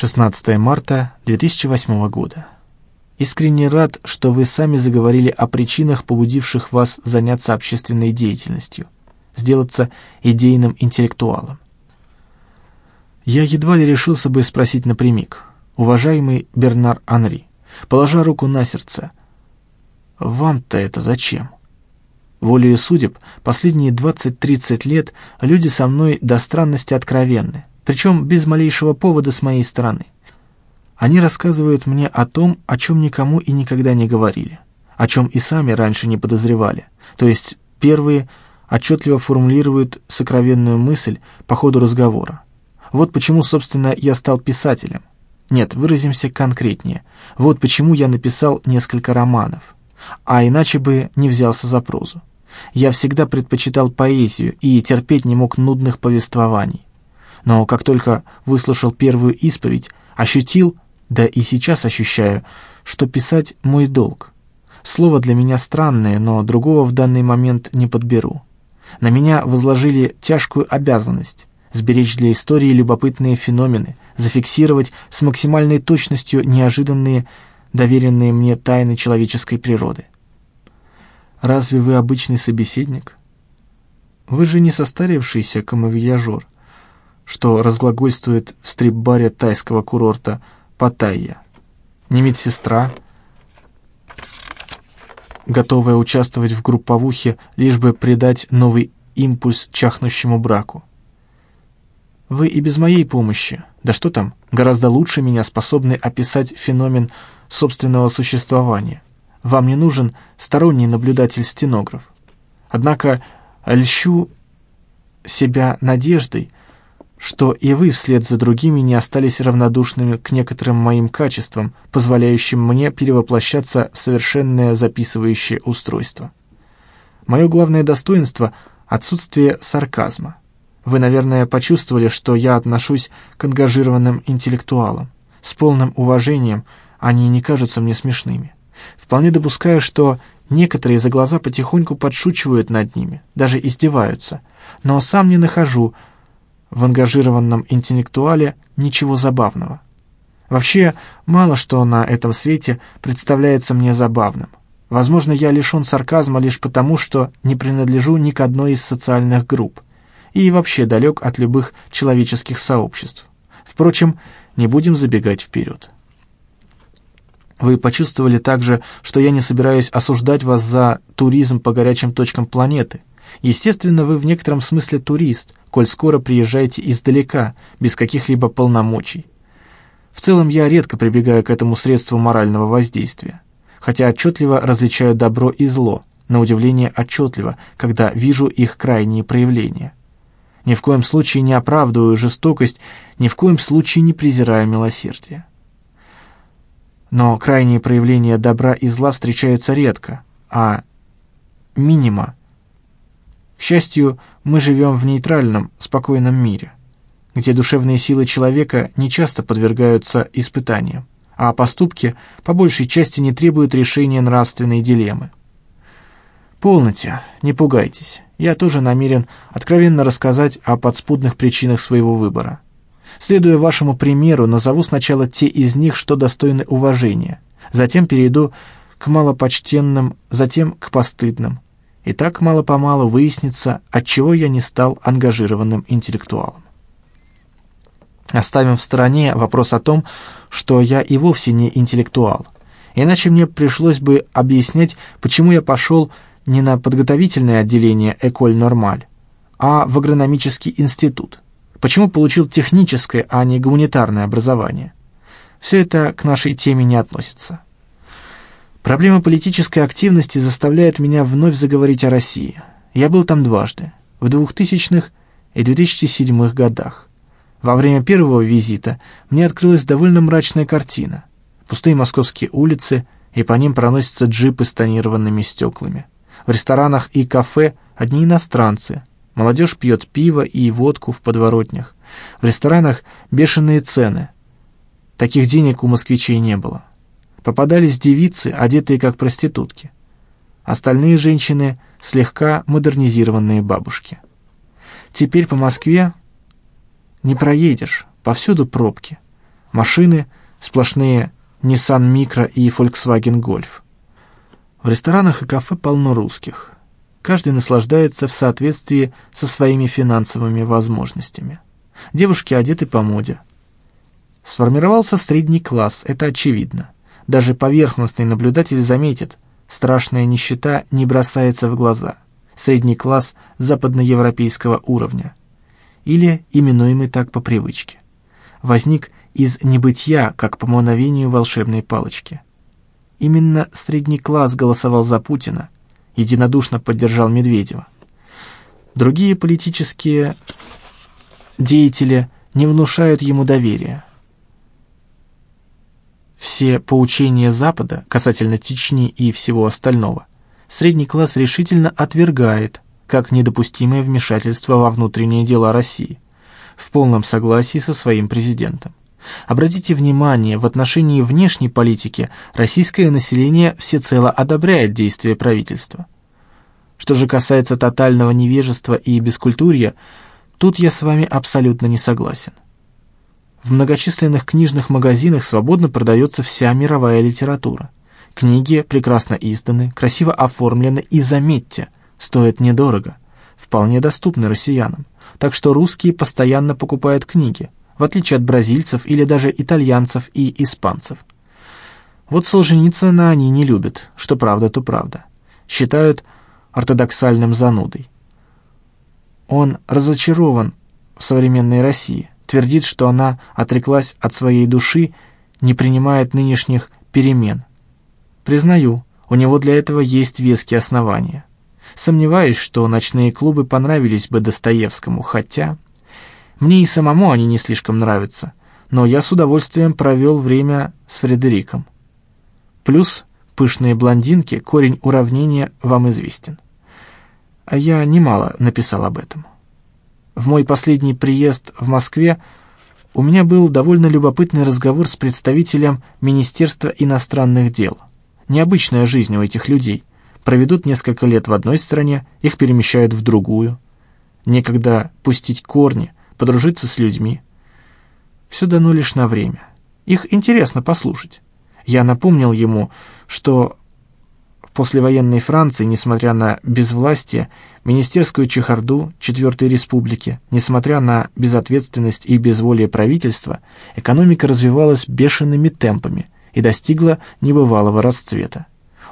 16 марта 2008 года. Искренне рад, что вы сами заговорили о причинах, побудивших вас заняться общественной деятельностью, сделаться идейным интеллектуалом. Я едва ли решился бы спросить напрямик. Уважаемый Бернар Анри, положа руку на сердце, вам-то это зачем? Волею судеб, последние 20-30 лет люди со мной до странности откровенны, причем без малейшего повода с моей стороны. Они рассказывают мне о том, о чем никому и никогда не говорили, о чем и сами раньше не подозревали, то есть первые отчетливо формулируют сокровенную мысль по ходу разговора. Вот почему, собственно, я стал писателем. Нет, выразимся конкретнее. Вот почему я написал несколько романов. А иначе бы не взялся за прозу. Я всегда предпочитал поэзию и терпеть не мог нудных повествований. Но как только выслушал первую исповедь, ощутил, да и сейчас ощущаю, что писать мой долг. Слово для меня странное, но другого в данный момент не подберу. На меня возложили тяжкую обязанность сберечь для истории любопытные феномены, зафиксировать с максимальной точностью неожиданные, доверенные мне тайны человеческой природы. Разве вы обычный собеседник? Вы же не состарившийся камовьяжор, что разглагольствует в стрип-баре тайского курорта Паттайя. Не медсестра, готовая участвовать в групповухе, лишь бы придать новый импульс чахнущему браку. Вы и без моей помощи, да что там, гораздо лучше меня способны описать феномен собственного существования. Вам не нужен сторонний наблюдатель-стенограф. Однако льщу себя надеждой, что и вы вслед за другими не остались равнодушными к некоторым моим качествам, позволяющим мне перевоплощаться в совершенное записывающее устройство. Мое главное достоинство — отсутствие сарказма. Вы, наверное, почувствовали, что я отношусь к ангажированным интеллектуалам. С полным уважением они не кажутся мне смешными. Вполне допускаю, что некоторые за глаза потихоньку подшучивают над ними, даже издеваются, но сам не нахожу в ангажированном интеллектуале ничего забавного. Вообще, мало что на этом свете представляется мне забавным. Возможно, я лишен сарказма лишь потому, что не принадлежу ни к одной из социальных групп и вообще далек от любых человеческих сообществ. Впрочем, не будем забегать вперед. Вы почувствовали также, что я не собираюсь осуждать вас за туризм по горячим точкам планеты. Естественно, вы в некотором смысле турист, коль скоро приезжаете издалека, без каких-либо полномочий. В целом я редко прибегаю к этому средству морального воздействия, хотя отчетливо различаю добро и зло, на удивление отчетливо, когда вижу их крайние проявления. Ни в коем случае не оправдываю жестокость, ни в коем случае не презираю милосердие. Но крайние проявления добра и зла встречаются редко, а минима. К счастью, мы живем в нейтральном, спокойном мире, где душевные силы человека не часто подвергаются испытаниям, а поступки по большей части не требуют решения нравственной дилеммы. Полноте, не пугайтесь, я тоже намерен откровенно рассказать о подспудных причинах своего выбора. Следуя вашему примеру, назову сначала те из них, что достойны уважения, затем перейду к малопочтенным, затем к постыдным. И так мало-помалу выяснится, отчего я не стал ангажированным интеллектуалом. Оставим в стороне вопрос о том, что я и вовсе не интеллектуал. Иначе мне пришлось бы объяснять, почему я пошел не на подготовительное отделение «Эколь Нормаль», а в агрономический институт. Почему получил техническое, а не гуманитарное образование? Все это к нашей теме не относится. Проблема политической активности заставляет меня вновь заговорить о России. Я был там дважды, в 2000-х и 2007 годах. Во время первого визита мне открылась довольно мрачная картина. Пустые московские улицы, и по ним проносятся джипы с тонированными стеклами. В ресторанах и кафе одни иностранцы. Молодежь пьет пиво и водку в подворотнях. В ресторанах бешеные цены. Таких денег у москвичей не было. Попадались девицы, одетые как проститутки. Остальные женщины — слегка модернизированные бабушки. Теперь по Москве не проедешь, повсюду пробки. Машины сплошные Nissan Micro и Volkswagen Golf. В ресторанах и кафе полно русских. Каждый наслаждается в соответствии со своими финансовыми возможностями. Девушки одеты по моде. Сформировался средний класс, это очевидно. Даже поверхностный наблюдатель заметит, страшная нищета не бросается в глаза. Средний класс западноевропейского уровня. Или именуемый так по привычке. Возник из небытия, как по мановению волшебной палочки. Именно средний класс голосовал за Путина, единодушно поддержал Медведева. Другие политические деятели не внушают ему доверия. Все поучения Запада касательно Чечни и всего остального средний класс решительно отвергает как недопустимое вмешательство во внутренние дела России, в полном согласии со своим президентом. Обратите внимание, в отношении внешней политики российское население всецело одобряет действия правительства. Что же касается тотального невежества и бескультурья, тут я с вами абсолютно не согласен. В многочисленных книжных магазинах свободно продается вся мировая литература. Книги прекрасно изданы, красиво оформлены и, заметьте, стоят недорого, вполне доступны россиянам. Так что русские постоянно покупают книги, в отличие от бразильцев или даже итальянцев и испанцев. Вот Солженицына они не любят, что правда, то правда. Считают ортодоксальным занудой. Он разочарован в современной России, твердит, что она отреклась от своей души, не принимает нынешних перемен. Признаю, у него для этого есть веские основания. Сомневаюсь, что ночные клубы понравились бы Достоевскому, хотя... Мне и самому они не слишком нравятся, но я с удовольствием провел время с Фредериком. Плюс пышные блондинки, корень уравнения вам известен. А я немало написал об этом. В мой последний приезд в Москве у меня был довольно любопытный разговор с представителем Министерства иностранных дел. Необычная жизнь у этих людей. Проведут несколько лет в одной стране, их перемещают в другую. Некогда пустить корни, подружиться с людьми. Все дано лишь на время. Их интересно послушать. Я напомнил ему, что послевоенной Франции, несмотря на безвластие, министерскую чехарду Четвертой Республики, несмотря на безответственность и безволие правительства, экономика развивалась бешеными темпами и достигла небывалого расцвета.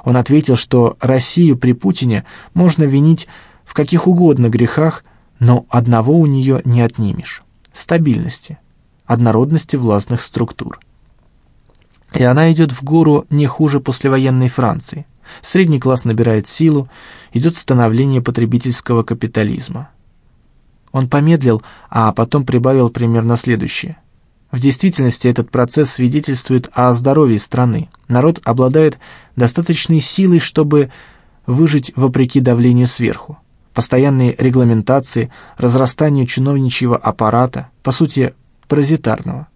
Он ответил, что Россию при Путине можно винить в каких угодно грехах, но одного у нее не отнимешь – стабильности, однородности властных структур. И она идет в гору не хуже послевоенной Франции. Средний класс набирает силу, идет становление потребительского капитализма. Он помедлил, а потом прибавил примерно следующее. В действительности этот процесс свидетельствует о здоровье страны. Народ обладает достаточной силой, чтобы выжить вопреки давлению сверху постоянные регламентации, разрастание чиновничьего аппарата, по сути, паразитарного.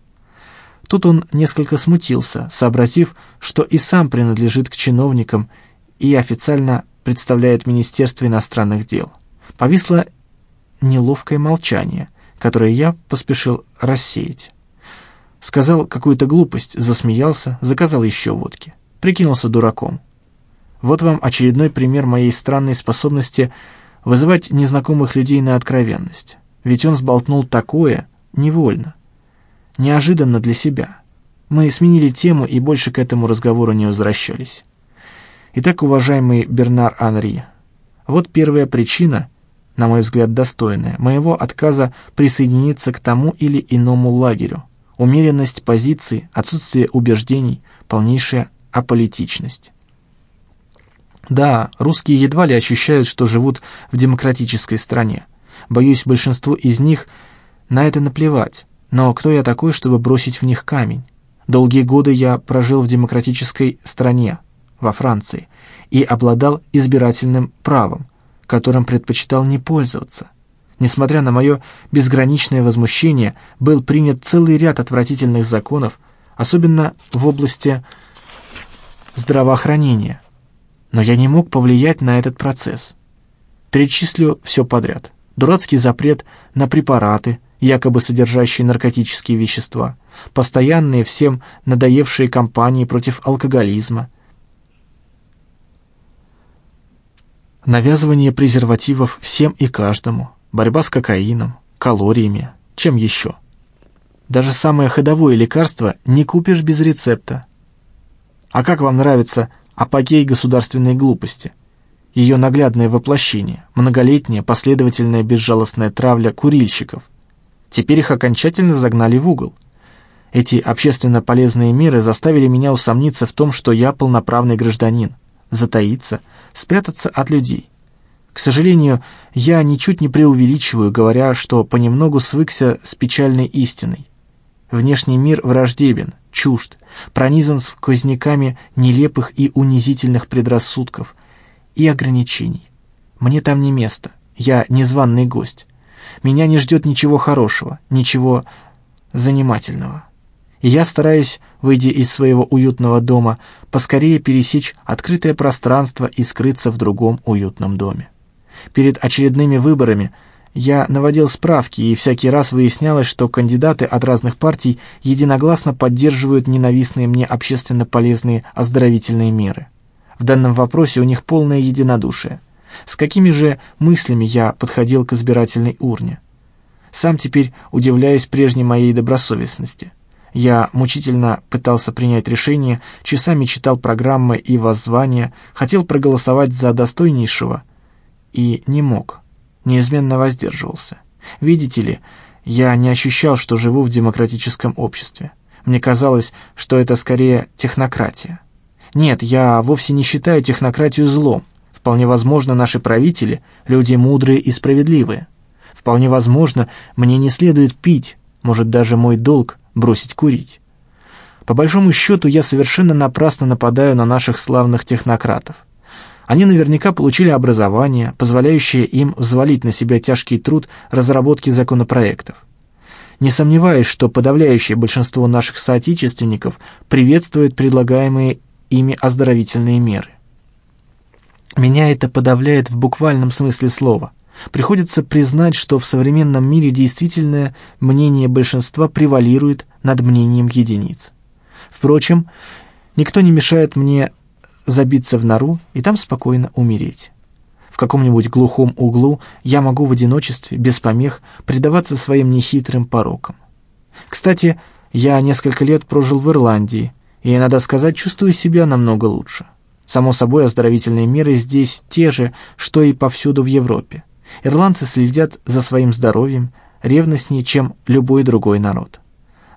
Тут он несколько смутился, сообразив, что и сам принадлежит к чиновникам и официально представляет Министерство иностранных дел. Повисло неловкое молчание, которое я поспешил рассеять. Сказал какую-то глупость, засмеялся, заказал еще водки. Прикинулся дураком. Вот вам очередной пример моей странной способности вызывать незнакомых людей на откровенность. Ведь он сболтнул такое невольно, неожиданно для себя. Мы сменили тему и больше к этому разговору не возвращались. Итак, уважаемый Бернар Анри, вот первая причина, на мой взгляд, достойная, моего отказа присоединиться к тому или иному лагерю. Умеренность позиций, отсутствие убеждений, полнейшая аполитичность. Да, русские едва ли ощущают, что живут в демократической стране. Боюсь, большинству из них на это наплевать. Но кто я такой, чтобы бросить в них камень? Долгие годы я прожил в демократической стране, во Франции, и обладал избирательным правом, которым предпочитал не пользоваться. Несмотря на мое безграничное возмущение, был принят целый ряд отвратительных законов, особенно в области здравоохранения, но я не мог повлиять на этот процесс. Перечислю все подряд. Дурацкий запрет на препараты, якобы содержащие наркотические вещества, постоянные всем надоевшие кампании против алкоголизма, навязывание презервативов всем и каждому, борьба с кокаином, калориями, чем еще. Даже самое ходовое лекарство не купишь без рецепта. А как вам нравится апогей государственной глупости? Ее наглядное воплощение, многолетняя последовательная безжалостная травля курильщиков. Теперь их окончательно загнали в угол. Эти общественно полезные меры заставили меня усомниться в том, что я полноправный гражданин, затаиться, спрятаться от людей. К сожалению, я ничуть не преувеличиваю, говоря, что понемногу свыкся с печальной истиной. Внешний мир враждебен, чужд, пронизан сквозняками нелепых и унизительных предрассудков и ограничений. Мне там не место, я незваный гость. Меня не ждет ничего хорошего, ничего занимательного. Я стараюсь, выйдя из своего уютного дома, поскорее пересечь открытое пространство и скрыться в другом уютном доме. Перед очередными выборами я наводил справки, и всякий раз выяснялось, что кандидаты от разных партий единогласно поддерживают ненавистные мне общественно полезные оздоровительные меры. В данном вопросе у них полное единодушие. С какими же мыслями я подходил к избирательной урне? Сам теперь удивляюсь прежней моей добросовестности. Я мучительно пытался принять решение, часами читал программы и воззвания, хотел проголосовать за достойнейшего и не мог неизменно воздерживался. Видите ли, я не ощущал, что живу в демократическом обществе. Мне казалось, что это скорее технократия. Нет, я вовсе не считаю технократию злом. Вполне возможно, наши правители — люди мудрые и справедливые. Вполне возможно, мне не следует пить, может, даже мой долг — бросить курить. По большому счету, я совершенно напрасно нападаю на наших славных технократов. Они наверняка получили образование, позволяющее им взвалить на себя тяжкий труд разработки законопроектов. Не сомневаюсь, что подавляющее большинство наших соотечественников приветствует предлагаемые ими оздоровительные меры. Меня это подавляет в буквальном смысле слова. Приходится признать, что в современном мире действительное мнение большинства превалирует над мнением единиц. Впрочем, никто не мешает мне забиться в нору и там спокойно умереть. В каком-нибудь глухом углу я могу в одиночестве, без помех, предаваться своим нехитрым порокам. Кстати, я несколько лет прожил в Ирландии, и, надо сказать, чувствую себя намного лучше. Само собой, оздоровительные меры здесь те же, что и повсюду в Европе. Ирландцы следят за своим здоровьем ревностнее, чем любой другой народ.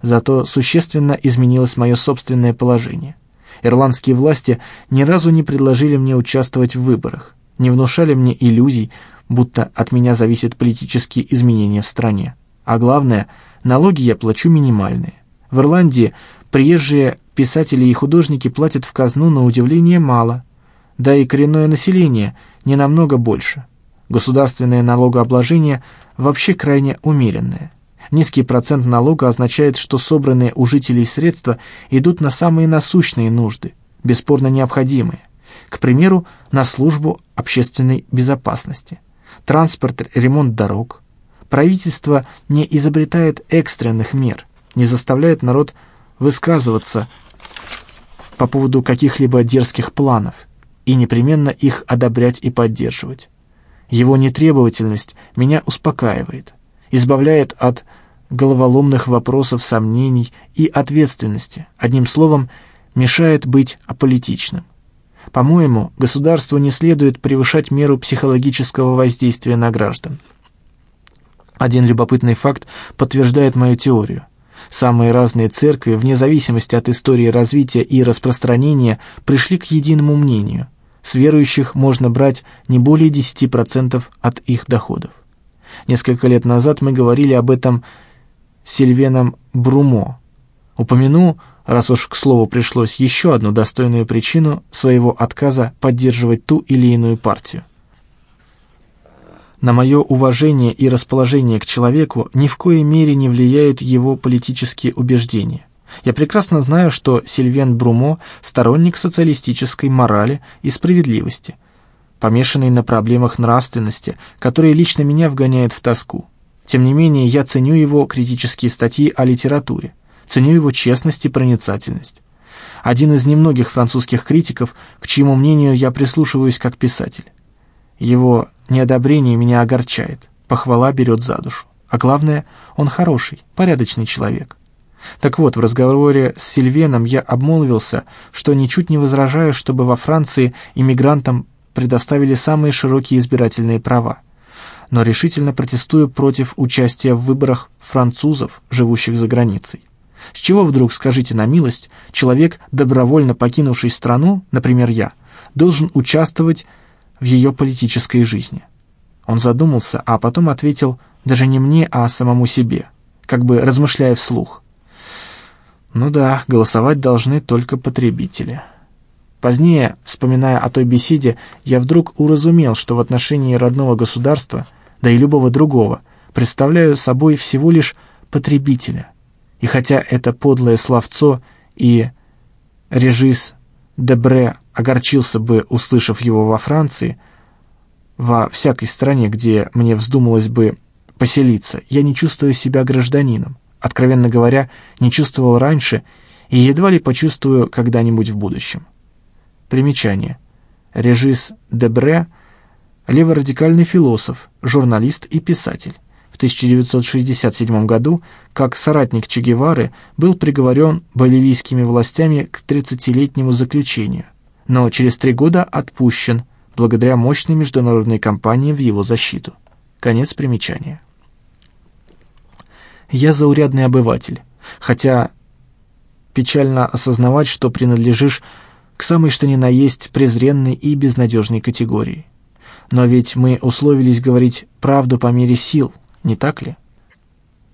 Зато существенно изменилось мое собственное положение – Ирландские власти ни разу не предложили мне участвовать в выборах, не внушали мне иллюзий, будто от меня зависят политические изменения в стране. А главное, налоги я плачу минимальные. В Ирландии приезжие писатели и художники платят в казну на удивление мало, да и коренное население не намного больше. Государственное налогообложение вообще крайне умеренное. Низкий процент налога означает, что собранные у жителей средства идут на самые насущные нужды, бесспорно необходимые. К примеру, на службу общественной безопасности, транспорт, ремонт дорог. Правительство не изобретает экстренных мер, не заставляет народ высказываться по поводу каких-либо дерзких планов и непременно их одобрять и поддерживать. Его нетребовательность меня успокаивает избавляет от головоломных вопросов, сомнений и ответственности, одним словом, мешает быть аполитичным. По-моему, государству не следует превышать меру психологического воздействия на граждан. Один любопытный факт подтверждает мою теорию. Самые разные церкви, вне зависимости от истории развития и распространения, пришли к единому мнению. С верующих можно брать не более 10% от их доходов. Несколько лет назад мы говорили об этом Сильвеном Брумо. Упомяну, раз уж к слову пришлось, еще одну достойную причину своего отказа поддерживать ту или иную партию. На мое уважение и расположение к человеку ни в коей мере не влияют его политические убеждения. Я прекрасно знаю, что Сильвен Брумо – сторонник социалистической морали и справедливости – помешанный на проблемах нравственности, которые лично меня вгоняют в тоску. Тем не менее, я ценю его критические статьи о литературе. ценю его честность и проницательность. Один из немногих французских критиков, к чьему мнению я прислушиваюсь как писатель. Его неодобрение меня огорчает, похвала берет за душу. А главное, он хороший, порядочный человек. Так вот, в разговоре с Сильвеном я обмолвился, что ничуть не возражаю, чтобы во Франции иммигрантам предоставили самые широкие избирательные права. Но решительно протестую против участия в выборах французов, живущих за границей. С чего вдруг, скажите на милость, человек, добровольно покинувший страну, например, я, должен участвовать в ее политической жизни? Он задумался, а потом ответил даже не мне, а самому себе, как бы размышляя вслух. Ну да, голосовать должны только потребители. Позднее, вспоминая о той беседе, я вдруг уразумел, что в отношении родного государства, да и любого другого, представляю собой всего лишь потребителя. И хотя это подлое словцо и Режис Дебре огорчился бы, услышав его во Франции, во всякой стране, где мне вздумалось бы поселиться, я не чувствую себя гражданином откровенно говоря, не чувствовал раньше и едва ли почувствую когда-нибудь в будущем. Примечание. Режис Дебре – леворадикальный философ, журналист и писатель. В 1967 году, как соратник Че Гевары, был приговорен боливийскими властями к 30-летнему заключению, но через три года отпущен благодаря мощной международной кампании в его защиту. Конец примечания. Я заурядный обыватель, хотя печально осознавать, что принадлежишь к самой что ни на есть презренной и безнадежной категории. Но ведь мы условились говорить правду по мере сил, не так ли?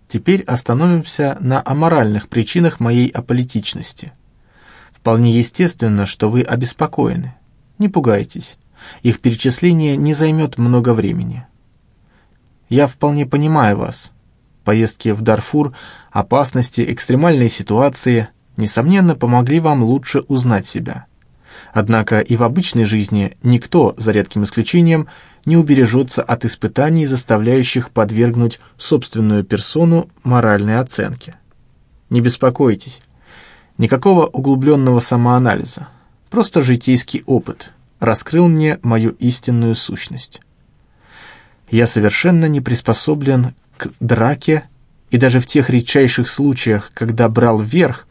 Теперь остановимся на аморальных причинах моей аполитичности. Вполне естественно, что вы обеспокоены. Не пугайтесь, их перечисление не займет много времени. Я вполне понимаю вас, Поездки в Дарфур, опасности, экстремальные ситуации, несомненно, помогли вам лучше узнать себя. Однако и в обычной жизни никто, за редким исключением, не убережется от испытаний, заставляющих подвергнуть собственную персону моральной оценке. Не беспокойтесь, никакого углубленного самоанализа, просто житейский опыт раскрыл мне мою истинную сущность. Я совершенно не приспособлен к драке и даже в тех редчайших случаях, когда брал верх,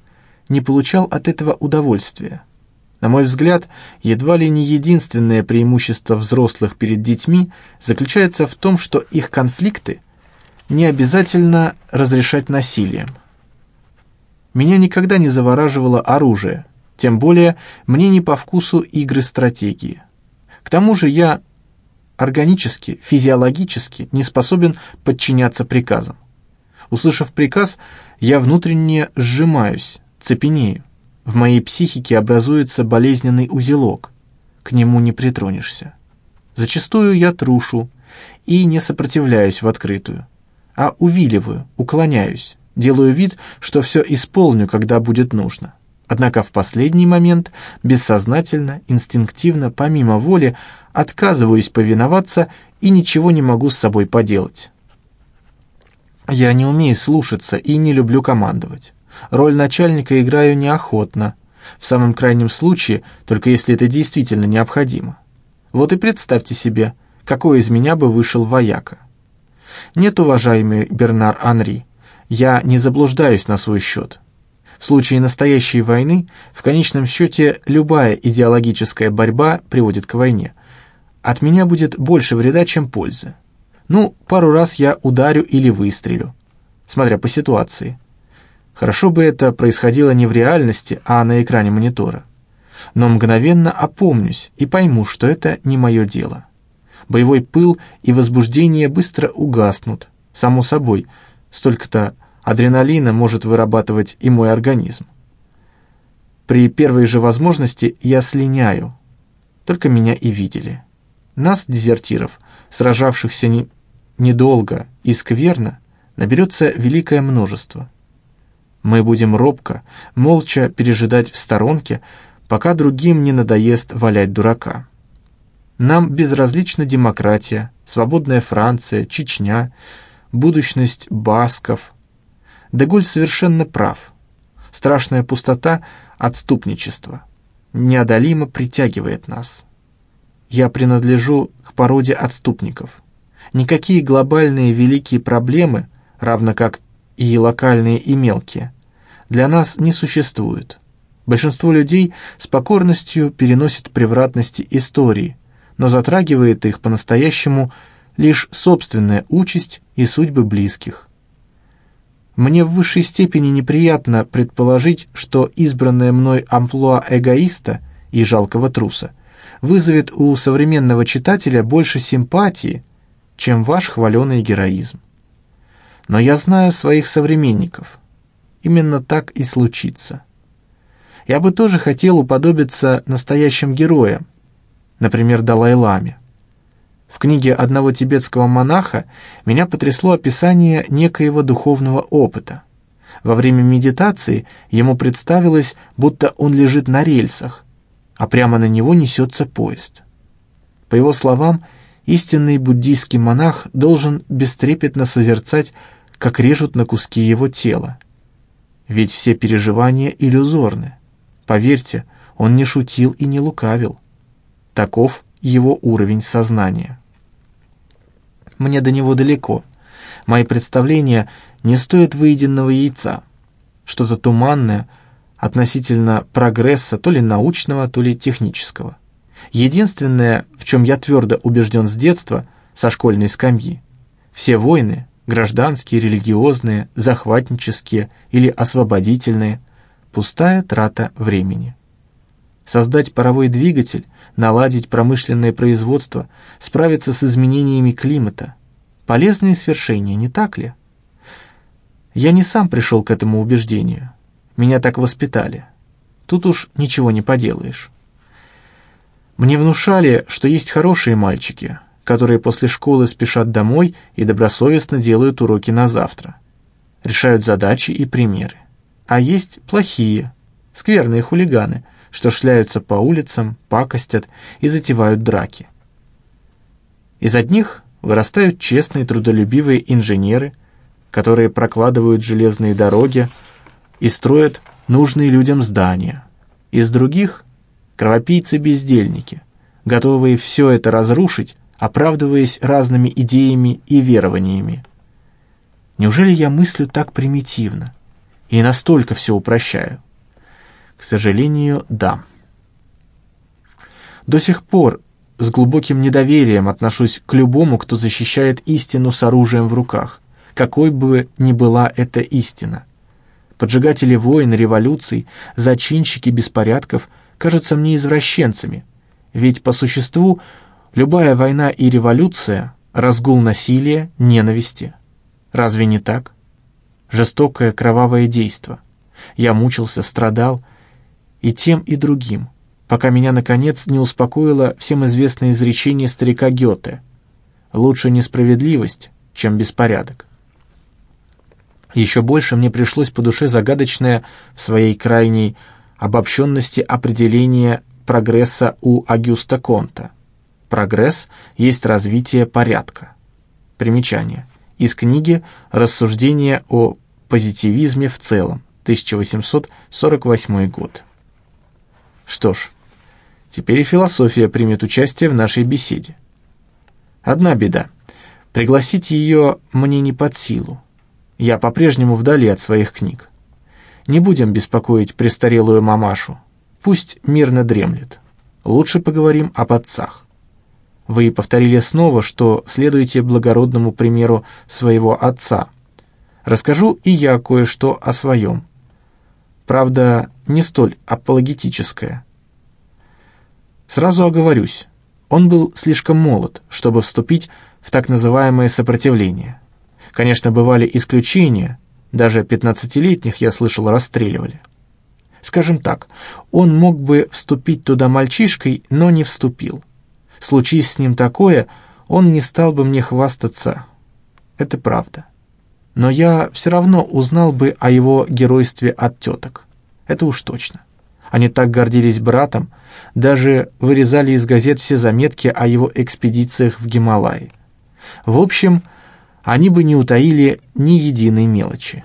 не получал от этого удовольствия. На мой взгляд, едва ли не единственное преимущество взрослых перед детьми заключается в том, что их конфликты не обязательно разрешать насилием. Меня никогда не завораживало оружие, тем более мне не по вкусу игры стратегии. К тому же я органически, физиологически не способен подчиняться приказам. Услышав приказ, я внутренне сжимаюсь, цепенею. В моей психике образуется болезненный узелок. К нему не притронешься. Зачастую я трушу и не сопротивляюсь в открытую, а увиливаю, уклоняюсь, делаю вид, что все исполню, когда будет нужно. Однако в последний момент, бессознательно, инстинктивно, помимо воли, отказываюсь повиноваться и ничего не могу с собой поделать. Я не умею слушаться и не люблю командовать. Роль начальника играю неохотно, в самом крайнем случае, только если это действительно необходимо. Вот и представьте себе, какой из меня бы вышел вояка. Нет, уважаемый Бернар Анри, я не заблуждаюсь на свой счет. В случае настоящей войны, в конечном счете, любая идеологическая борьба приводит к войне. От меня будет больше вреда, чем пользы. Ну, пару раз я ударю или выстрелю, смотря по ситуации. Хорошо бы это происходило не в реальности, а на экране монитора. Но мгновенно опомнюсь и пойму, что это не мое дело. Боевой пыл и возбуждение быстро угаснут, само собой, столько-то Адреналина может вырабатывать и мой организм. При первой же возможности я слиняю. Только меня и видели. Нас, дезертиров, сражавшихся не, недолго и скверно, наберется великое множество. Мы будем робко, молча пережидать в сторонке, пока другим не надоест валять дурака. Нам безразлична демократия, свободная Франция, Чечня, будущность басков – Деголь совершенно прав. страшная пустота отступничества неодолимо притягивает нас. Я принадлежу к породе отступников. Никакие глобальные великие проблемы, равно как и локальные и мелкие, для нас не существуют. Большинство людей с покорностью переносит превратности истории, но затрагивает их по-настоящему лишь собственная участь и судьбы близких. Мне в высшей степени неприятно предположить, что избранное мной амплуа эгоиста и жалкого труса вызовет у современного читателя больше симпатии, чем ваш хваленый героизм. Но я знаю своих современников. Именно так и случится. Я бы тоже хотел уподобиться настоящим героям, например, Далай-Ламе. В книге одного тибетского монаха меня потрясло описание некоего духовного опыта. Во время медитации ему представилось, будто он лежит на рельсах, а прямо на него несется поезд. По его словам, истинный буддийский монах должен бестрепетно созерцать, как режут на куски его тела. Ведь все переживания иллюзорны. Поверьте, он не шутил и не лукавил. Таков его уровень сознания. Мне до него далеко. Мои представления не стоят выеденного яйца. Что-то туманное относительно прогресса то ли научного, то ли технического. Единственное, в чем я твердо убежден с детства, со школьной скамьи, все войны, гражданские, религиозные, захватнические или освободительные, пустая трата времени. Создать паровой двигатель наладить промышленное производство, справиться с изменениями климата. Полезные свершения, не так ли? Я не сам пришел к этому убеждению. Меня так воспитали. Тут уж ничего не поделаешь. Мне внушали, что есть хорошие мальчики, которые после школы спешат домой и добросовестно делают уроки на завтра. Решают задачи и примеры. А есть плохие, скверные хулиганы, что шляются по улицам, пакостят и затевают драки. Из одних вырастают честные трудолюбивые инженеры, которые прокладывают железные дороги и строят нужные людям здания. Из других — кровопийцы-бездельники, готовые все это разрушить, оправдываясь разными идеями и верованиями. Неужели я мыслю так примитивно и настолько все упрощаю? К сожалению, да. До сих пор с глубоким недоверием отношусь к любому, кто защищает истину с оружием в руках, какой бы ни была эта истина. Поджигатели войн, революций, зачинщики беспорядков кажутся мне извращенцами, ведь по существу любая война и революция — разгул насилия, ненависти. Разве не так? Жестокое кровавое действо. Я мучился, страдал, и тем, и другим, пока меня, наконец, не успокоило всем известное изречение старика Гёте «Лучше несправедливость, чем беспорядок». Еще больше мне пришлось по душе загадочное в своей крайней обобщенности определение прогресса у Агюста Конта. Прогресс есть развитие порядка. Примечание. Из книги «Рассуждения о позитивизме в целом», 1848 год. Что ж, теперь и философия примет участие в нашей беседе. Одна беда. Пригласить ее мне не под силу. Я по-прежнему вдали от своих книг. Не будем беспокоить престарелую мамашу. Пусть мирно дремлет. Лучше поговорим об отцах. Вы повторили снова, что следуете благородному примеру своего отца. Расскажу и я кое-что о своем правда, не столь апологетическое. Сразу оговорюсь, он был слишком молод, чтобы вступить в так называемое сопротивление. Конечно, бывали исключения, даже пятнадцатилетних я слышал расстреливали. Скажем так, он мог бы вступить туда мальчишкой, но не вступил. Случись с ним такое, он не стал бы мне хвастаться. Это правда но я все равно узнал бы о его геройстве от теток. Это уж точно. Они так гордились братом, даже вырезали из газет все заметки о его экспедициях в Гималаи. В общем, они бы не утаили ни единой мелочи.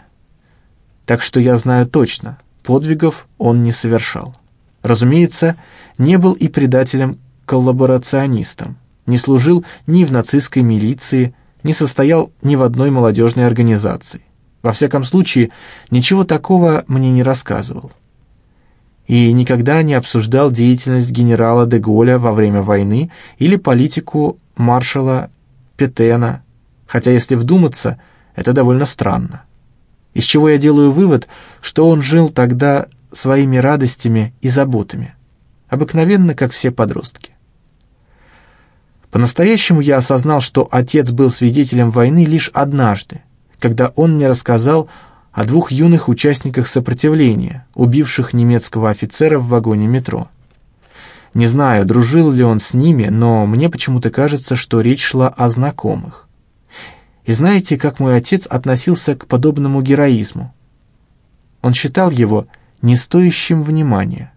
Так что я знаю точно, подвигов он не совершал. Разумеется, не был и предателем-коллаборационистом, не служил ни в нацистской милиции, не состоял ни в одной молодежной организации. Во всяком случае, ничего такого мне не рассказывал. И никогда не обсуждал деятельность генерала де Голля во время войны или политику маршала Петена, хотя, если вдуматься, это довольно странно. Из чего я делаю вывод, что он жил тогда своими радостями и заботами, обыкновенно, как все подростки. По-настоящему я осознал, что отец был свидетелем войны лишь однажды, когда он мне рассказал о двух юных участниках сопротивления, убивших немецкого офицера в вагоне метро. Не знаю, дружил ли он с ними, но мне почему-то кажется, что речь шла о знакомых. И знаете, как мой отец относился к подобному героизму? Он считал его не стоящим внимания.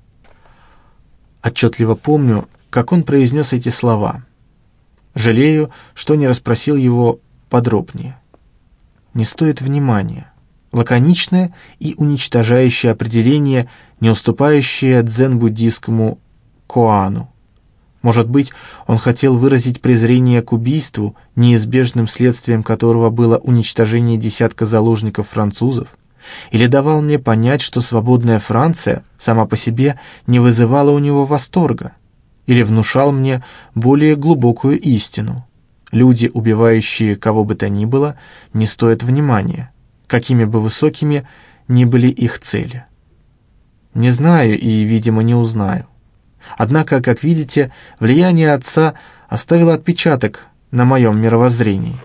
Отчетливо помню, как он произнес эти слова. Жалею, что не расспросил его подробнее. Не стоит внимания. Лаконичное и уничтожающее определение, не уступающее дзен-буддийскому коану. Может быть, он хотел выразить презрение к убийству, неизбежным следствием которого было уничтожение десятка заложников французов? Или давал мне понять, что свободная Франция сама по себе не вызывала у него восторга? Или внушал мне более глубокую истину? Люди, убивающие кого бы то ни было, не стоят внимания, какими бы высокими ни были их цели. Не знаю и, видимо, не узнаю. Однако, как видите, влияние отца оставило отпечаток на моем мировоззрении.